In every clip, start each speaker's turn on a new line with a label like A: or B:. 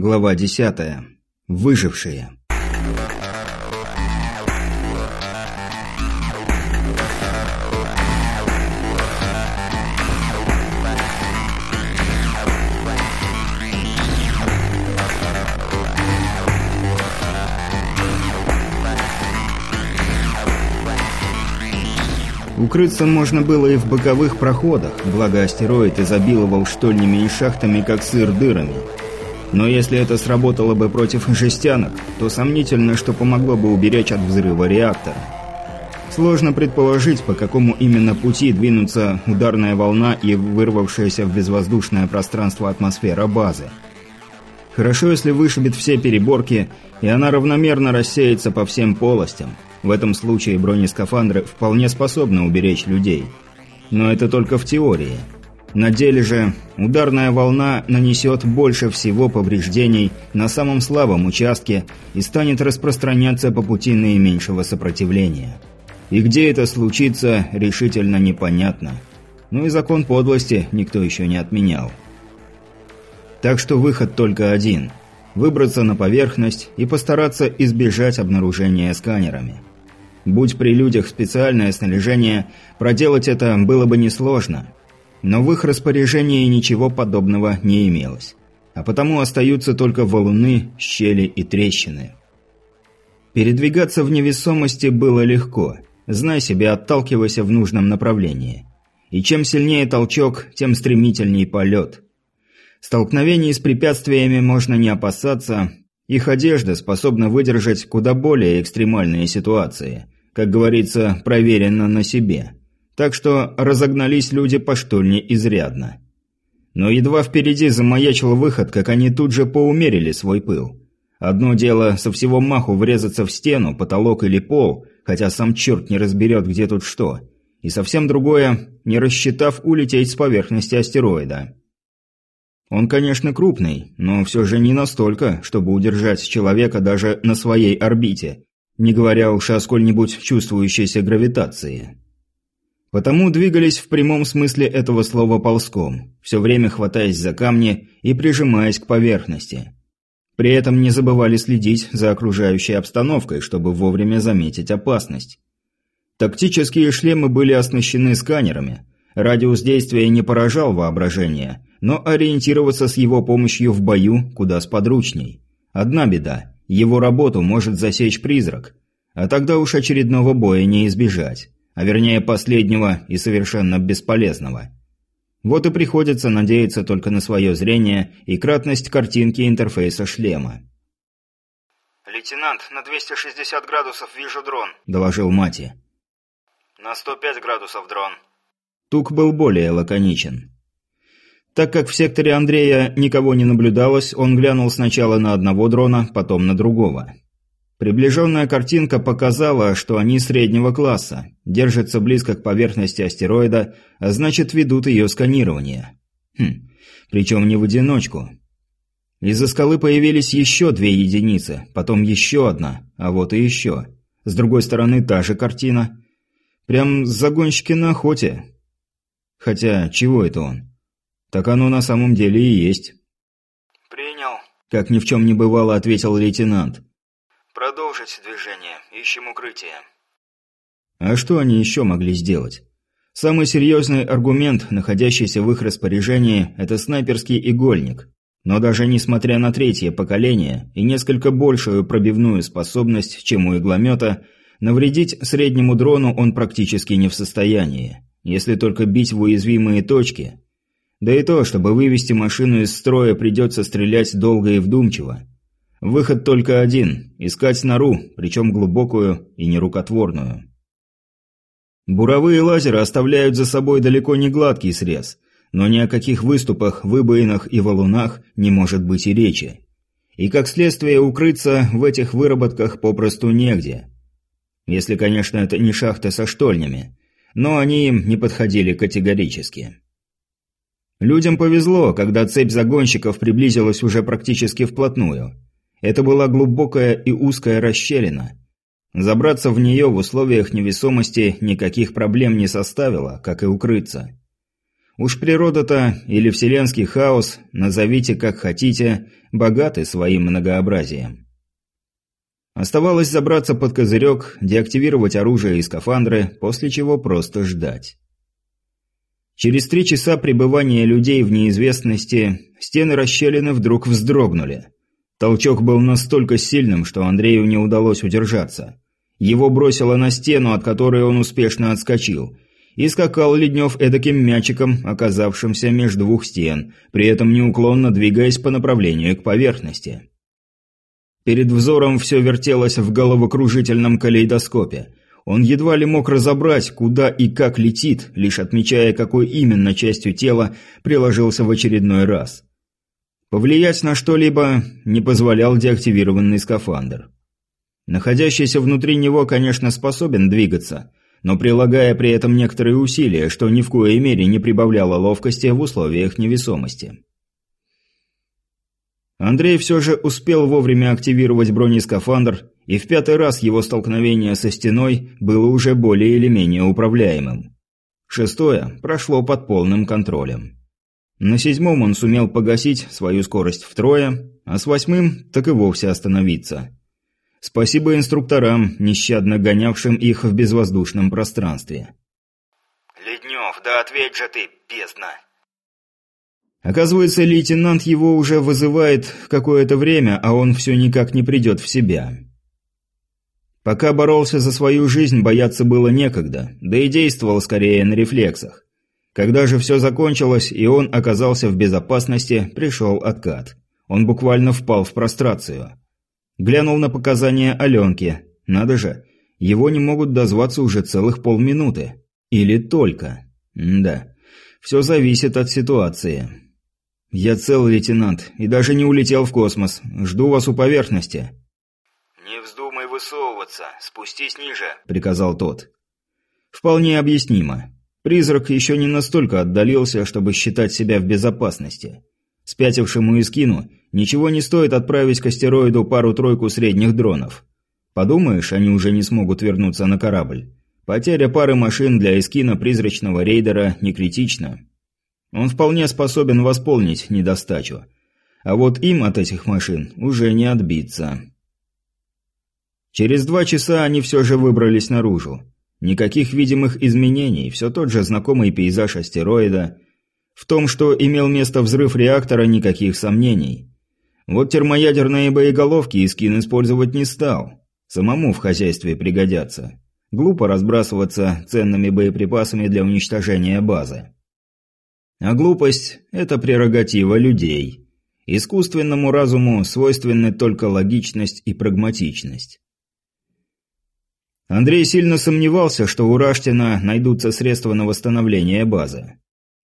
A: Глава 10. Выжившие. Укрыться можно было и в боковых проходах, благо астероид изобиловал штольнями и шахтами, как сыр дырами. Но если это сработало бы против жестянок, то сомнительно, что помогло бы уберечь от взрыва реактора. Сложно предположить, по какому именно пути двинутся ударная волна и вырвавшаяся в безвоздушное пространство атмосфера базы. Хорошо, если вышибет все переборки, и она равномерно рассеется по всем полостям. В этом случае бронескафандры вполне способны уберечь людей. Но это только в теории. На деле же ударная волна нанесет больше всего повреждений на самом слабом участке и станет распространяться по пути наименьшего сопротивления. И где это случится, решительно непонятно. Ну и закон подлости никто еще не отменял. Так что выход только один – выбраться на поверхность и постараться избежать обнаружения сканерами. Будь при людях специальное снаряжение, проделать это было бы несложно – но в их распоряжении ничего подобного не имелось. А потому остаются только валуны, щели и трещины. Передвигаться в невесомости было легко. Знай себе, отталкивайся в нужном направлении. И чем сильнее толчок, тем стремительней полет. Столкновений с препятствиями можно не опасаться. Их одежда способна выдержать куда более экстремальные ситуации. Как говорится, проверено на себе так что разогнались люди по штольне изрядно. Но едва впереди замаячил выход, как они тут же поумерили свой пыл. Одно дело со всего маху врезаться в стену, потолок или пол, хотя сам черт не разберет, где тут что. И совсем другое, не рассчитав улететь с поверхности астероида. Он, конечно, крупный, но все же не настолько, чтобы удержать человека даже на своей орбите, не говоря уж о сколь-нибудь чувствующейся гравитации. Потому двигались в прямом смысле этого слова ползком, все время хватаясь за камни и прижимаясь к поверхности. При этом не забывали следить за окружающей обстановкой, чтобы вовремя заметить опасность. Тактические шлемы были оснащены сканерами. Радиус действия не поражал воображение, но ориентироваться с его помощью в бою куда сподручней. Одна беда – его работу может засечь призрак, а тогда уж очередного боя не избежать а вернее последнего и совершенно бесполезного. Вот и приходится надеяться только на свое зрение и кратность картинки интерфейса шлема.
B: «Лейтенант, на 260 градусов вижу дрон», –
A: доложил Мати.
B: «На 105 градусов дрон».
A: Тук был более лаконичен. Так как в секторе Андрея никого не наблюдалось, он глянул сначала на одного дрона, потом на другого. Приближенная картинка показала, что они среднего класса, держатся близко к поверхности астероида, а значит ведут ее сканирование. Хм, причем не в одиночку. Из-за скалы появились еще две единицы, потом еще одна, а вот и еще. С другой стороны та же картина. Прям загонщики на охоте. Хотя, чего это он? Так оно на самом деле и есть.
B: «Принял», –
A: как ни в чем не бывало, ответил лейтенант.
B: Продолжить движение. Ищем укрытие.
A: А что они еще могли сделать? Самый серьезный аргумент, находящийся в их распоряжении, это снайперский игольник. Но даже несмотря на третье поколение и несколько большую пробивную способность, чем у игломета, навредить среднему дрону он практически не в состоянии, если только бить в уязвимые точки. Да и то, чтобы вывести машину из строя, придется стрелять долго и вдумчиво. Выход только один – искать нору, причем глубокую и нерукотворную. Буровые лазеры оставляют за собой далеко не гладкий срез, но ни о каких выступах, выбоинах и валунах не может быть и речи. И как следствие укрыться в этих выработках попросту негде. Если, конечно, это не шахта со штольнями, но они им не подходили категорически. Людям повезло, когда цепь загонщиков приблизилась уже практически вплотную – это была глубокая и узкая расщелина. Забраться в нее в условиях невесомости никаких проблем не составило, как и укрыться. Уж природа-то или вселенский хаос, назовите как хотите, богаты своим многообразием. Оставалось забраться под козырек, деактивировать оружие и скафандры, после чего просто ждать. Через три часа пребывания людей в неизвестности стены расщелины вдруг вздрогнули. Толчок был настолько сильным, что Андрею не удалось удержаться. Его бросило на стену, от которой он успешно отскочил – и скакал Леднев эдаким мячиком, оказавшимся между двух стен, при этом неуклонно двигаясь по направлению к поверхности. Перед взором все вертелось в головокружительном калейдоскопе. Он едва ли мог разобрать, куда и как летит, лишь отмечая, какой именно частью тела приложился в очередной раз. Повлиять на что-либо не позволял деактивированный скафандр. Находящийся внутри него, конечно, способен двигаться, но прилагая при этом некоторые усилия, что ни в коей мере не прибавляло ловкости в условиях невесомости. Андрей все же успел вовремя активировать бронескафандр, и в пятый раз его столкновение со стеной было уже более или менее управляемым. Шестое прошло под полным контролем. На седьмом он сумел погасить свою скорость втрое, а с восьмым так и вовсе остановиться. Спасибо инструкторам, нещадно гонявшим их в безвоздушном пространстве.
B: «Леднев, да ответь же ты, бездна!»
A: Оказывается, лейтенант его уже вызывает какое-то время, а он все никак не придет в себя. Пока боролся за свою жизнь, бояться было некогда, да и действовал скорее на рефлексах. Когда же все закончилось, и он оказался в безопасности, пришел откат. Он буквально впал в прострацию. Глянул на показания Аленки. Надо же, его не могут дозваться уже целых полминуты. Или только. М да, все зависит от ситуации. «Я цел, лейтенант, и даже не улетел в космос. Жду вас у поверхности».
B: «Не вздумай высовываться, спустись ниже», —
A: приказал тот. «Вполне объяснимо. Призрак еще не настолько отдалился, чтобы считать себя в безопасности. Спятившему Искину ничего не стоит отправить к астероиду пару-тройку средних дронов. Подумаешь, они уже не смогут вернуться на корабль. Потеря пары машин для Искина призрачного рейдера не критична. Он вполне способен восполнить недостачу. А вот им от этих машин уже не отбиться. Через два часа они все же выбрались наружу. Никаких видимых изменений, все тот же знакомый пейзаж астероида – в том, что имел место взрыв реактора, никаких сомнений. Вот термоядерные боеголовки Искин использовать не стал. Самому в хозяйстве пригодятся. Глупо разбрасываться ценными боеприпасами для уничтожения базы. А глупость – это прерогатива людей. Искусственному разуму свойственны только логичность и прагматичность. Андрей сильно сомневался, что у Раштина найдутся средства на восстановление базы.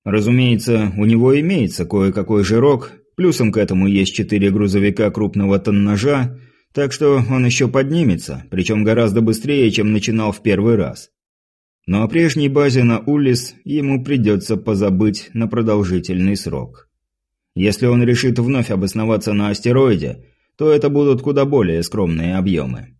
A: Разумеется, у него имеется кое-какой жирок, плюсом к этому есть четыре грузовика крупного тоннажа, так что он еще поднимется, причем гораздо быстрее, чем начинал в первый раз. Но о прежней базе на Уллис ему придется позабыть на продолжительный срок. Если он решит вновь обосноваться на астероиде, то это будут куда более скромные объемы.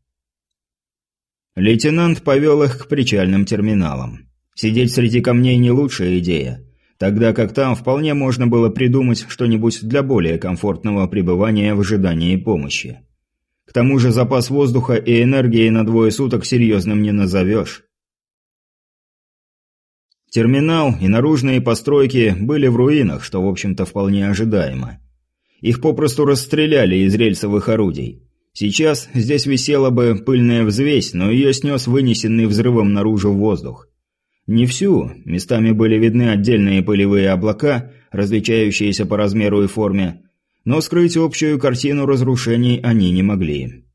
A: Лейтенант повел их к причальным терминалам. Сидеть среди камней не лучшая идея тогда как там вполне можно было придумать что-нибудь для более комфортного пребывания в ожидании помощи. К тому же запас воздуха и энергии на двое суток серьезным не назовешь. Терминал и наружные постройки были в руинах, что, в общем-то, вполне ожидаемо. Их попросту расстреляли из рельсовых орудий. Сейчас здесь висела бы пыльная взвесь, но ее снес вынесенный взрывом наружу воздух. Не всю, местами были видны отдельные пылевые облака, различающиеся по размеру и форме, но скрыть общую картину разрушений они не могли.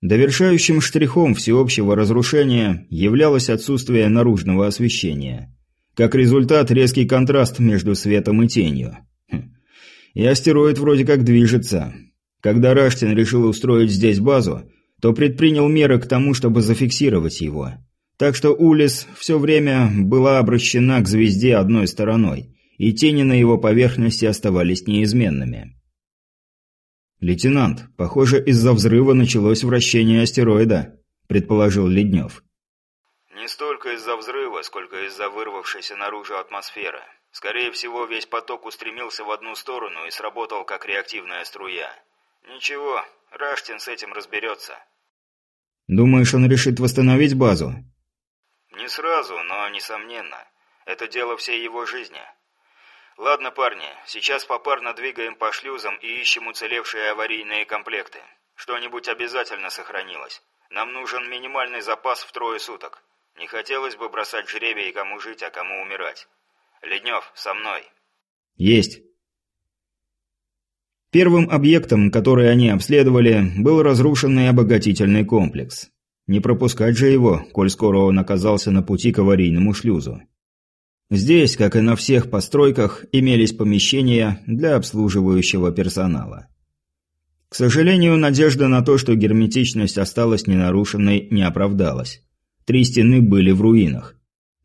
A: Довершающим штрихом всеобщего разрушения являлось отсутствие наружного освещения. Как результат, резкий контраст между светом и тенью. Хм. И астероид вроде как движется. Когда Раштин решил устроить здесь базу, то предпринял меры к тому, чтобы зафиксировать его. Так что Улис все время была обращена к звезде одной стороной, и тени на его поверхности оставались неизменными. «Лейтенант, похоже, из-за взрыва началось вращение астероида», – предположил Леднев.
B: «Не столько из из-за взрыва, сколько из-за вырвавшейся наружу атмосферы. Скорее всего, весь поток устремился в одну сторону и сработал как реактивная струя. Ничего, Раштин с этим разберется.
A: Думаешь, он решит восстановить базу?
B: Не сразу, но несомненно. Это дело всей его жизни. Ладно, парни, сейчас попарно двигаем по шлюзам и ищем уцелевшие аварийные комплекты. Что-нибудь обязательно сохранилось. Нам нужен минимальный запас в трое суток. Не хотелось бы бросать жребий, кому жить, а кому умирать. Леднев, со мной.
A: Есть. Первым объектом, который они обследовали, был разрушенный обогатительный комплекс. Не пропускать же его, коль скоро он оказался на пути к аварийному шлюзу. Здесь, как и на всех постройках, имелись помещения для обслуживающего персонала. К сожалению, надежда на то, что герметичность осталась ненарушенной, не оправдалась. Три стены были в руинах.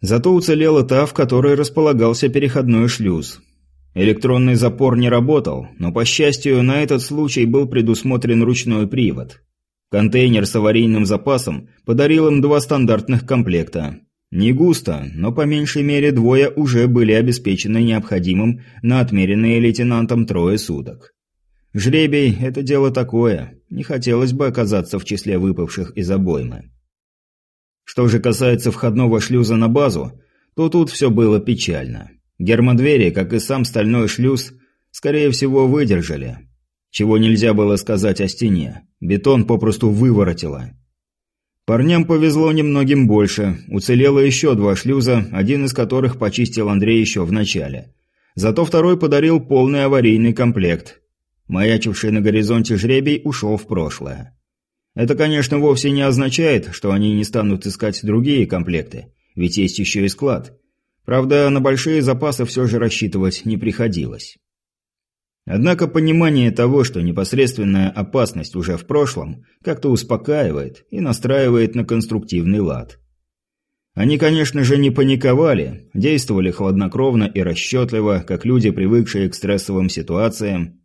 A: Зато уцелела та, в которой располагался переходной шлюз. Электронный запор не работал, но, по счастью, на этот случай был предусмотрен ручной привод. Контейнер с аварийным запасом подарил им два стандартных комплекта. Не густо, но по меньшей мере двое уже были обеспечены необходимым на отмеренные лейтенантом трое суток. Жребий – это дело такое, не хотелось бы оказаться в числе выпавших из обоймы. Что же касается входного шлюза на базу, то тут все было печально. Гермодвери, как и сам стальной шлюз, скорее всего, выдержали. Чего нельзя было сказать о стене. Бетон попросту выворотило. Парням повезло немногим больше. Уцелело еще два шлюза, один из которых почистил Андрей еще в начале. Зато второй подарил полный аварийный комплект. Маячивший на горизонте жребий ушел в прошлое. Это, конечно, вовсе не означает, что они не станут искать другие комплекты, ведь есть еще и склад. Правда, на большие запасы все же рассчитывать не приходилось. Однако понимание того, что непосредственная опасность уже в прошлом, как-то успокаивает и настраивает на конструктивный лад. Они, конечно же, не паниковали, действовали хладнокровно и расчетливо, как люди, привыкшие к стрессовым ситуациям,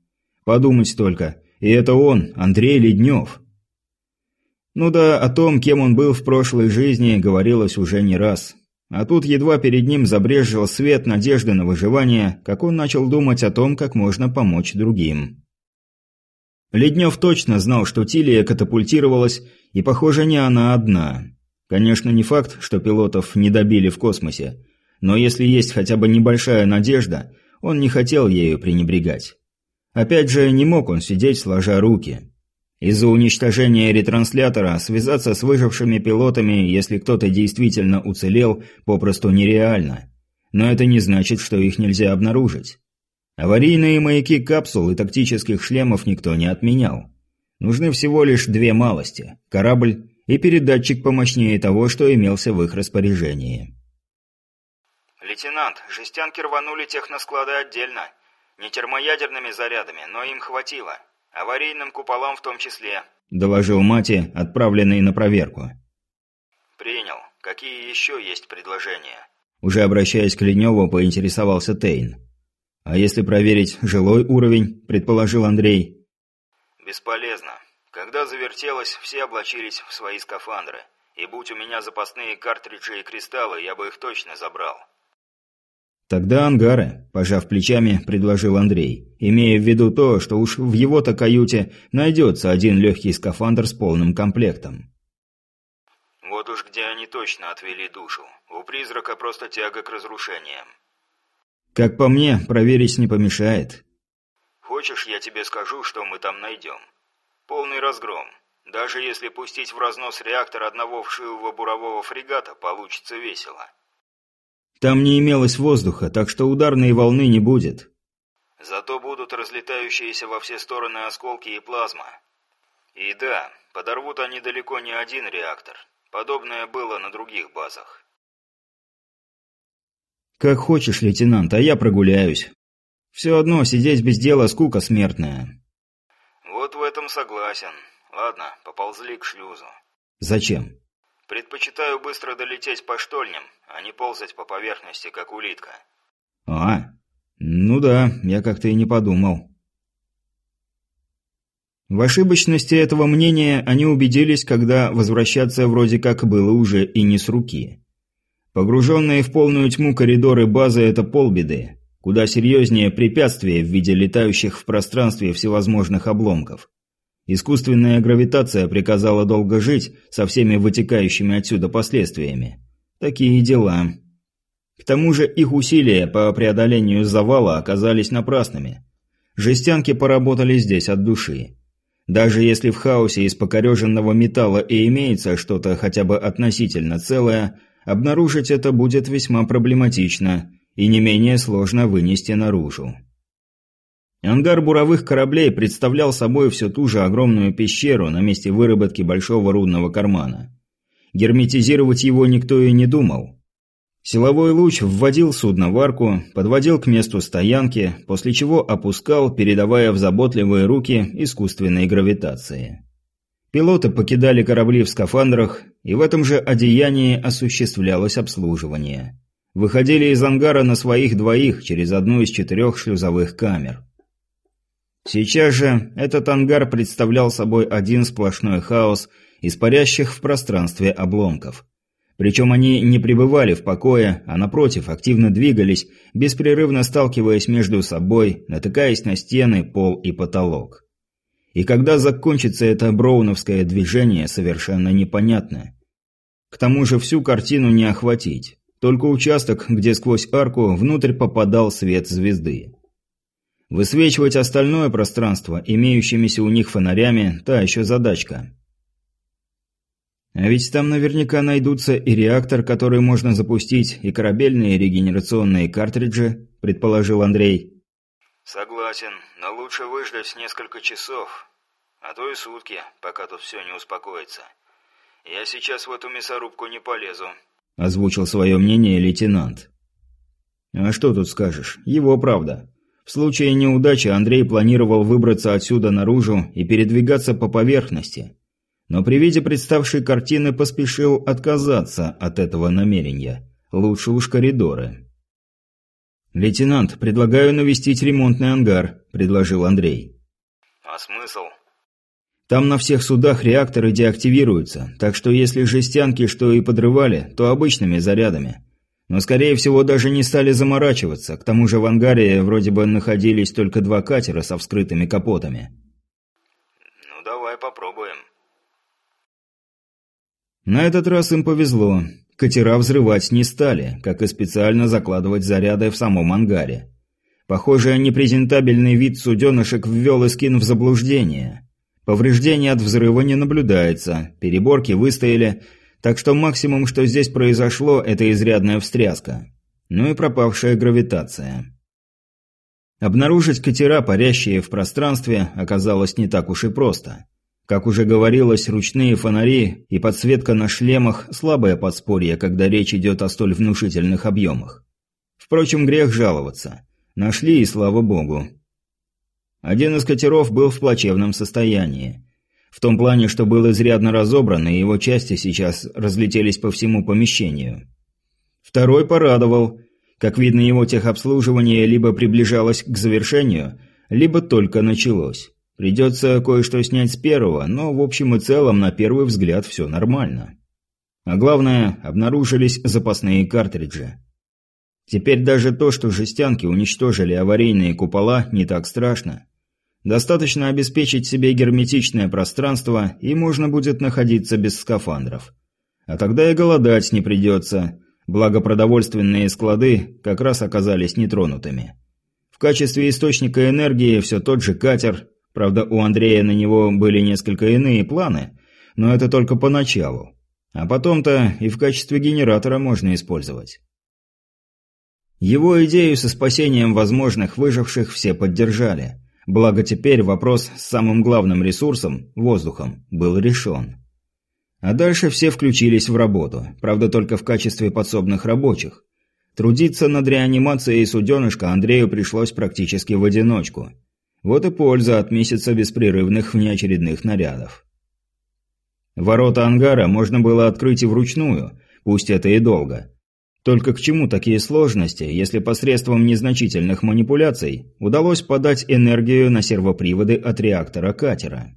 A: Подумать только. И это он, Андрей Леднев. Ну да, о том, кем он был в прошлой жизни, говорилось уже не раз. А тут едва перед ним забрезжил свет надежды на выживание, как он начал думать о том, как можно помочь другим. Леднев точно знал, что Тилия катапультировалась, и, похоже, не она одна. Конечно, не факт, что пилотов не добили в космосе, но если есть хотя бы небольшая надежда, он не хотел ею пренебрегать. Опять же, не мог он сидеть сложа руки. Из-за уничтожения ретранслятора связаться с выжившими пилотами, если кто-то действительно уцелел, попросту нереально. Но это не значит, что их нельзя обнаружить. Аварийные маяки капсул и тактических шлемов никто не отменял. Нужны всего лишь две малости – корабль и передатчик помощнее того, что имелся в их распоряжении.
B: «Лейтенант, жестянки рванули техносклады отдельно. Не термоядерными зарядами, но им хватило. Аварийным куполам в том числе.
A: Доложил Мати, отправленный на проверку.
B: Принял. Какие еще есть предложения?
A: Уже обращаясь к Леневу, поинтересовался Тейн. А если проверить жилой уровень, предположил Андрей.
B: Бесполезно. Когда завертелось, все облачились в свои скафандры. И будь у меня запасные картриджи и кристаллы, я бы их точно забрал.
A: «Тогда ангары», – пожав плечами, предложил Андрей, имея в виду то, что уж в его-то каюте найдется один легкий скафандр с полным комплектом.
B: «Вот уж где они точно отвели душу. У призрака просто тяга к разрушениям».
A: «Как по мне, проверить не помешает».
B: «Хочешь, я тебе скажу, что мы там найдем? Полный разгром. Даже если пустить в разнос реактор одного вшивого бурового фрегата, получится весело».
A: Там не имелось воздуха, так что ударной волны не будет.
B: Зато будут разлетающиеся во все стороны осколки и плазма. И да, подорвут они далеко не один реактор. Подобное было на других базах.
A: Как хочешь, лейтенант, а я прогуляюсь. Все одно сидеть без дела скука смертная.
B: Вот в этом согласен. Ладно, поползли к шлюзу.
A: Зачем?
B: Предпочитаю быстро долететь по штольням, а не ползать по поверхности, как улитка.
A: А, ну да, я как-то и не подумал. В ошибочности этого мнения они убедились, когда возвращаться вроде как было уже и не с руки. Погруженные в полную тьму коридоры базы – это полбеды. Куда серьезнее препятствия в виде летающих в пространстве всевозможных обломков. Искусственная гравитация приказала долго жить со всеми вытекающими отсюда последствиями. Такие дела. К тому же их усилия по преодолению завала оказались напрасными. Жестянки поработали здесь от души. Даже если в хаосе из покореженного металла и имеется что-то хотя бы относительно целое, обнаружить это будет весьма проблематично и не менее сложно вынести наружу. Ангар буровых кораблей представлял собой всю ту же огромную пещеру на месте выработки большого рудного кармана. Герметизировать его никто и не думал. Силовой луч вводил судно в арку, подводил к месту стоянки, после чего опускал, передавая в заботливые руки искусственной гравитации. Пилоты покидали корабли в скафандрах, и в этом же одеянии осуществлялось обслуживание. Выходили из ангара на своих двоих через одну из четырех шлюзовых камер. Сейчас же этот ангар представлял собой один сплошной хаос из парящих в пространстве обломков. Причем они не пребывали в покое, а напротив активно двигались, беспрерывно сталкиваясь между собой, натыкаясь на стены, пол и потолок. И когда закончится это броуновское движение, совершенно непонятно. К тому же всю картину не охватить, только участок, где сквозь арку внутрь попадал свет звезды. Высвечивать остальное пространство, имеющимися у них фонарями, та еще задачка. А ведь там наверняка найдутся и реактор, который можно запустить, и корабельные регенерационные картриджи, предположил Андрей.
B: Согласен, но лучше выждать несколько часов, а то и сутки, пока тут все не успокоится. Я сейчас в эту мясорубку не полезу,
A: озвучил свое мнение лейтенант. А что тут скажешь? Его правда. В случае неудачи Андрей планировал выбраться отсюда наружу и передвигаться по поверхности. Но при виде представшей картины поспешил отказаться от этого намерения. Лучше уж коридоры. «Лейтенант, предлагаю навестить ремонтный ангар», – предложил Андрей.
B: «А смысл?»
A: «Там на всех судах реакторы деактивируются, так что если жестянки что и подрывали, то обычными зарядами. Но, скорее всего, даже не стали заморачиваться. К тому же в ангаре вроде бы находились только два катера со вскрытыми капотами.
B: «Ну, давай попробуем».
A: На этот раз им повезло. Катера взрывать не стали, как и специально закладывать заряды в самом ангаре. Похоже, непрезентабельный вид суденышек ввел Искин в заблуждение. Повреждений от взрыва не наблюдается, переборки выстояли, так что максимум, что здесь произошло, это изрядная встряска. Ну и пропавшая гравитация. Обнаружить катера, парящие в пространстве, оказалось не так уж и просто. Как уже говорилось, ручные фонари и подсветка на шлемах – слабое подспорье, когда речь идет о столь внушительных объемах. Впрочем, грех жаловаться. Нашли и слава богу. Один из катеров был в плачевном состоянии. В том плане, что был изрядно разобран, и его части сейчас разлетелись по всему помещению. Второй порадовал. Как видно, его техобслуживание либо приближалось к завершению, либо только началось. Придется кое-что снять с первого, но в общем и целом на первый взгляд все нормально. А главное, обнаружились запасные картриджи. Теперь даже то, что жестянки уничтожили аварийные купола, не так страшно. Достаточно обеспечить себе герметичное пространство, и можно будет находиться без скафандров. А тогда и голодать не придется, благо продовольственные склады как раз оказались нетронутыми. В качестве источника энергии все тот же катер, правда у Андрея на него были несколько иные планы, но это только поначалу. А потом-то и в качестве генератора можно использовать. Его идею со спасением возможных выживших все поддержали – Благо теперь вопрос с самым главным ресурсом – воздухом – был решен. А дальше все включились в работу, правда только в качестве подсобных рабочих. Трудиться над реанимацией суденышка Андрею пришлось практически в одиночку. Вот и польза от месяца беспрерывных внеочередных нарядов. Ворота ангара можно было открыть и вручную, пусть это и долго – только к чему такие сложности, если посредством незначительных манипуляций удалось подать энергию на сервоприводы от реактора катера?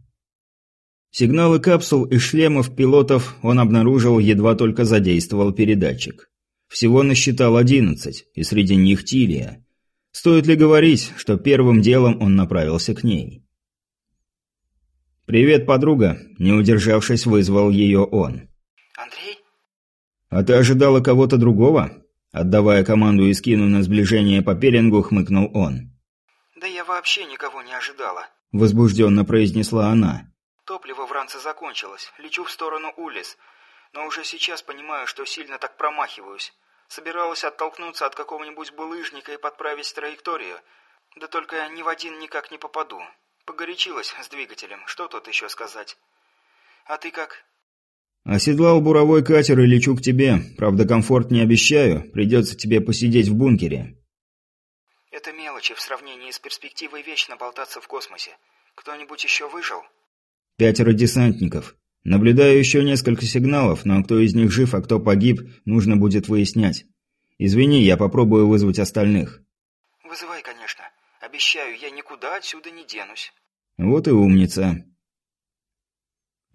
A: Сигналы капсул и шлемов пилотов он обнаружил, едва только задействовал передатчик. Всего насчитал одиннадцать, и среди них Тилия. Стоит ли говорить, что первым делом он направился к ней? «Привет, подруга!» – не удержавшись, вызвал ее он. «А ты ожидала кого-то другого?» Отдавая команду и скину на сближение по пеленгу, хмыкнул он.
C: «Да я вообще никого не ожидала», –
A: возбужденно произнесла она.
C: «Топливо в ранце закончилось. Лечу в сторону Улис. Но уже сейчас понимаю, что сильно так промахиваюсь. Собиралась оттолкнуться от какого-нибудь булыжника и подправить траекторию. Да только ни в один никак не попаду. Погорячилась с двигателем. Что тут еще сказать? А ты как?»
A: «Оседлал буровой катер и лечу к тебе. Правда, комфорт не обещаю. Придется тебе посидеть в бункере».
C: «Это мелочи в сравнении с перспективой вечно болтаться в космосе. Кто-нибудь еще выжил?»
A: «Пятеро десантников. Наблюдаю еще несколько сигналов, но кто из них жив, а кто погиб, нужно будет выяснять. Извини, я попробую вызвать остальных».
C: «Вызывай, конечно. Обещаю, я никуда отсюда не денусь».
A: «Вот и умница.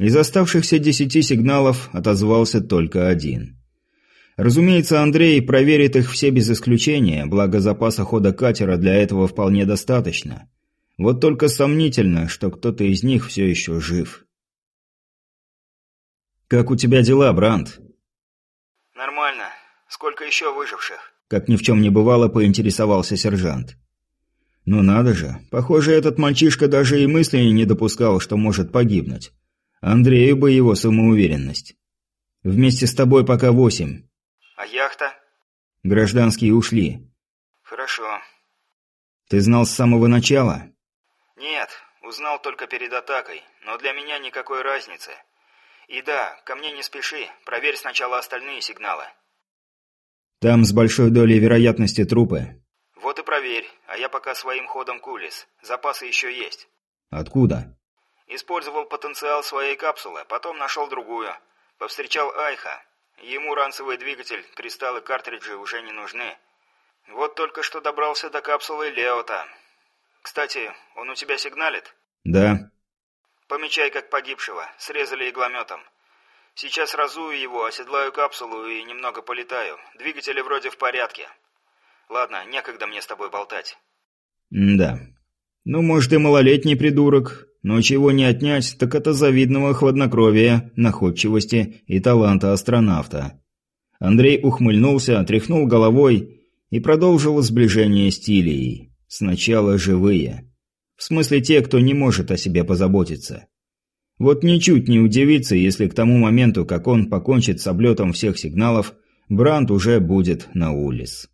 A: Из оставшихся десяти сигналов отозвался только один. Разумеется, Андрей проверит их все без исключения, благо запаса хода катера для этого вполне достаточно. Вот только сомнительно, что кто-то из них все еще жив. «Как у тебя дела, Бранд?»
C: «Нормально. Сколько еще выживших?»
A: Как ни в чем не бывало, поинтересовался сержант. «Ну надо же. Похоже, этот мальчишка даже и мысли не допускал, что может погибнуть. Андрею бы его самоуверенность. Вместе с тобой пока восемь.
C: А яхта?
A: Гражданские ушли.
C: Хорошо.
A: Ты знал с самого начала?
C: Нет, узнал только перед атакой, но для меня никакой разницы. И да, ко мне не спеши, проверь сначала остальные сигналы.
A: Там с большой долей вероятности трупы.
C: Вот и проверь, а я пока своим ходом кулис. Запасы еще есть.
A: Откуда?
C: Использовал потенциал своей капсулы, потом нашел другую. Повстречал Айха. Ему ранцевый двигатель, кристаллы картриджи уже не нужны. Вот только что добрался до капсулы Леота. Кстати, он у тебя сигналит?
A: Да.
C: Помечай как погибшего. Срезали иглометом. Сейчас разую его, оседлаю капсулу и немного полетаю. Двигатели вроде в порядке. Ладно, некогда мне с тобой болтать.
A: М да. Ну, может, и малолетний придурок, но чего не отнять, так это завидного хладнокровия, находчивости и таланта астронавта. Андрей ухмыльнулся, отряхнул головой и продолжил сближение с Тилией. Сначала живые. В смысле те, кто не может о себе позаботиться. Вот ничуть не удивится, если к тому моменту, как он покончит с облетом всех сигналов, Бранд уже будет на улице.